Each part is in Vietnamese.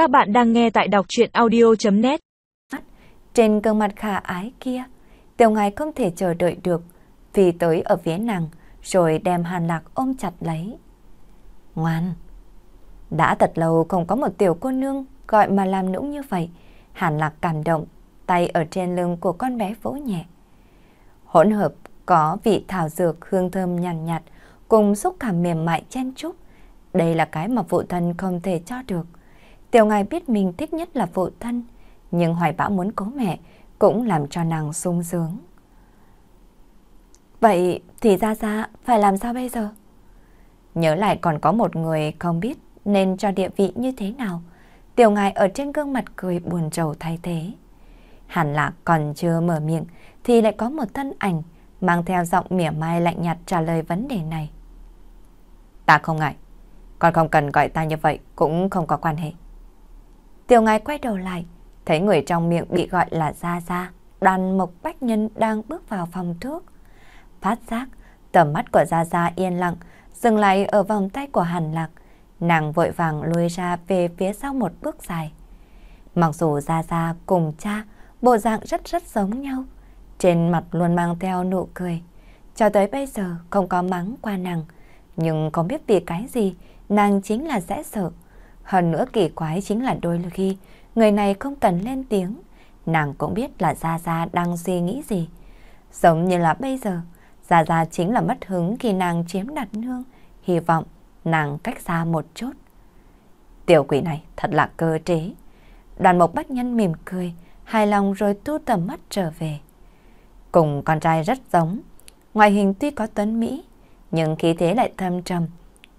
Các bạn đang nghe tại đọc chuyện audio.net Trên gương mặt khả ái kia, tiểu ngài không thể chờ đợi được, vì tới ở phía nàng, rồi đem hàn lạc ôm chặt lấy. Ngoan! Đã thật lâu không có một tiểu cô nương gọi mà làm nũng như vậy. Hàn lạc cảm động, tay ở trên lưng của con bé vỗ nhẹ. Hỗn hợp có vị thảo dược hương thơm nhàn nhạt, nhạt, cùng xúc cảm mềm mại chen chúc. Đây là cái mà phụ thân không thể cho được. Tiểu ngài biết mình thích nhất là phụ thân, nhưng hoài bão muốn cố mẹ cũng làm cho nàng sung sướng. Vậy thì ra ra phải làm sao bây giờ? Nhớ lại còn có một người không biết nên cho địa vị như thế nào. Tiểu ngài ở trên gương mặt cười buồn rầu thay thế. Hẳn là còn chưa mở miệng thì lại có một thân ảnh mang theo giọng mỉa mai lạnh nhạt trả lời vấn đề này. Ta không ngại, con không cần gọi ta như vậy cũng không có quan hệ. Tiểu ngài quay đầu lại, thấy người trong miệng bị gọi là Gia Gia, đoàn mộc bách nhân đang bước vào phòng thuốc. Phát giác, tầm mắt của Gia Gia yên lặng, dừng lại ở vòng tay của Hàn Lạc. Nàng vội vàng lùi ra về phía sau một bước dài. Mặc dù Gia Gia cùng cha, bộ dạng rất rất giống nhau, trên mặt luôn mang theo nụ cười. Cho tới bây giờ không có mắng qua nàng, nhưng không biết vì cái gì, nàng chính là dễ sợ. Hơn nữa kỳ quái chính là đôi khi người này không cần lên tiếng, nàng cũng biết là Gia Gia đang suy nghĩ gì. Giống như là bây giờ, Gia Gia chính là mất hứng khi nàng chiếm đặt nương, hy vọng nàng cách xa một chút. Tiểu quỷ này thật là cơ trí. Đoàn mộc bách nhân mỉm cười, hài lòng rồi tu tầm mắt trở về. Cùng con trai rất giống, ngoại hình tuy có tuấn Mỹ, nhưng khí thế lại thâm trầm.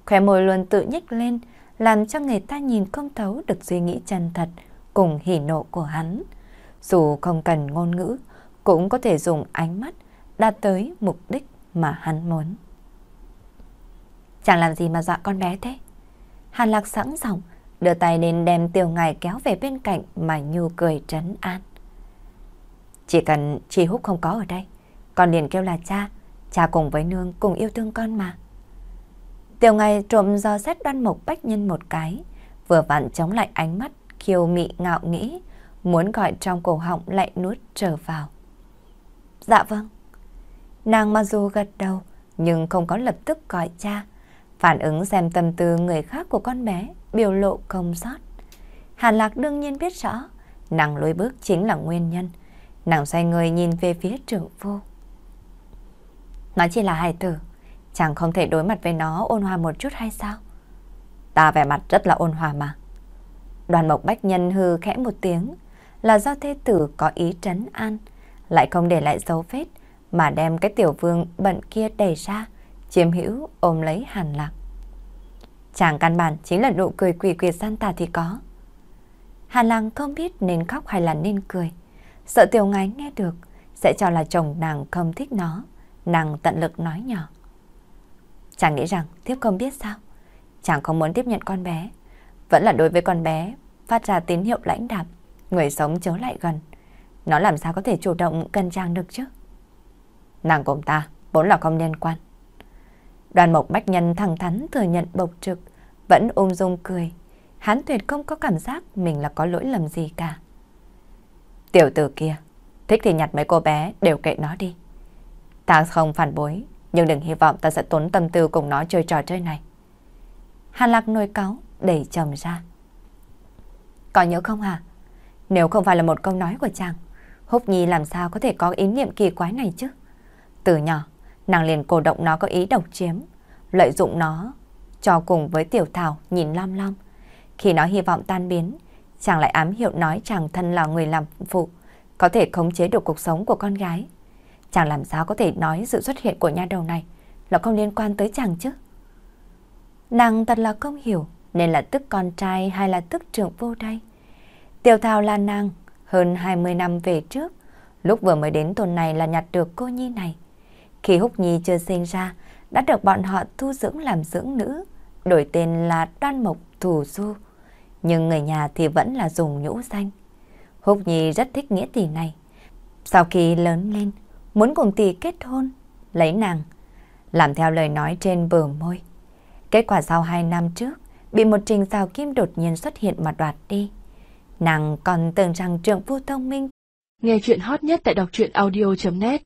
Khỏe môi luôn tự nhếch lên, làm cho người ta nhìn không thấu được suy nghĩ chân thật cùng hỉ nộ của hắn. Dù không cần ngôn ngữ, cũng có thể dùng ánh mắt đạt tới mục đích mà hắn muốn. Chẳng làm gì mà dọa con bé thế. Hàn Lạc sẵn giọng, đưa tay lên đem tiểu ngài kéo về bên cạnh mà nhu cười trấn an. Chỉ cần chị Húc không có ở đây, con liền kêu là cha, cha cùng với nương cùng yêu thương con mà. Tiểu ngài trộm do xét đoan mộc bách nhân một cái, vừa vặn chống lại ánh mắt khiêu mị ngạo nghĩ, muốn gọi trong cổ họng lại nuốt trở vào. Dạ vâng. Nàng mặc dù gật đầu, nhưng không có lập tức gọi cha, phản ứng xem tâm tư người khác của con bé, biểu lộ không sót. Hàn Lạc đương nhiên biết rõ, nàng lối bước chính là nguyên nhân. Nàng xoay người nhìn về phía trưởng phu. Nó chỉ là hài tử, chẳng không thể đối mặt với nó ôn hòa một chút hay sao? Ta vẻ mặt rất là ôn hòa mà. Đoàn mộc bách nhân hư khẽ một tiếng, là do thê tử có ý trấn an, lại không để lại dấu vết, mà đem cái tiểu vương bận kia đẩy ra, chiếm hữu ôm lấy hàn lạc. Chàng căn bản chính là nụ cười quỷ quyệt gian tà thì có. Hàn lạc không biết nên khóc hay là nên cười. Sợ tiểu ngái nghe được, sẽ cho là chồng nàng không thích nó. Nàng tận lực nói nhỏ. Chàng nghĩ rằng thiếp không biết sao. Chàng không muốn tiếp nhận con bé. Vẫn là đối với con bé phát ra tín hiệu lãnh đạm, người sống chớ lại gần. Nó làm sao có thể chủ động cần chàng được chứ? Nàng cùng ta vốn là không liên quan. Đoàn mộc bách nhân thẳng thắn thừa nhận bộc trực, vẫn ôm dung cười. hán tuyệt không có cảm giác mình là có lỗi lầm gì cả. Tiểu tử kia, thích thì nhặt mấy cô bé đều kệ nó đi. Ta không phản bối, nhưng đừng hy vọng ta sẽ tốn tâm tư cùng nó chơi trò chơi này. Hàn Lạc nồi cáo đẩy chồng ra. Có nhớ không hả? Nếu không phải là một câu nói của chàng, Húc Nhi làm sao có thể có ý niệm kỳ quái này chứ? Từ nhỏ, nàng liền cổ động nó có ý độc chiếm, lợi dụng nó cho cùng với tiểu thảo nhìn lam lam. Khi nó hy vọng tan biến, chàng lại ám hiệu nói chàng thân là người làm phụ, có thể khống chế được cuộc sống của con gái. Chàng làm sao có thể nói sự xuất hiện của nha đầu này là không liên quan tới chàng chứ? Nàng thật là không hiểu nên là tức con trai hay là tức trưởng vô đây. Tiểu thảo là nàng hơn 20 năm về trước, lúc vừa mới đến thôn này là nhặt được cô nhi này. Khi Húc Nhi chưa sinh ra, đã được bọn họ thu dưỡng làm dưỡng nữ, đổi tên là Đoan Mộc Thủ Du. Nhưng người nhà thì vẫn là dùng nhũ danh. Húc Nhi rất thích nghĩa tỷ này. Sau khi lớn lên, muốn cùng tỷ kết hôn, lấy nàng, làm theo lời nói trên bờ môi. Kết quả sau hai năm trước, bị một trình rào kim đột nhiên xuất hiện mà đoạt đi. Nàng còn tưởng rằng trượng phu thông minh. Nghe chuyện hot nhất tại đọc truyện audio.net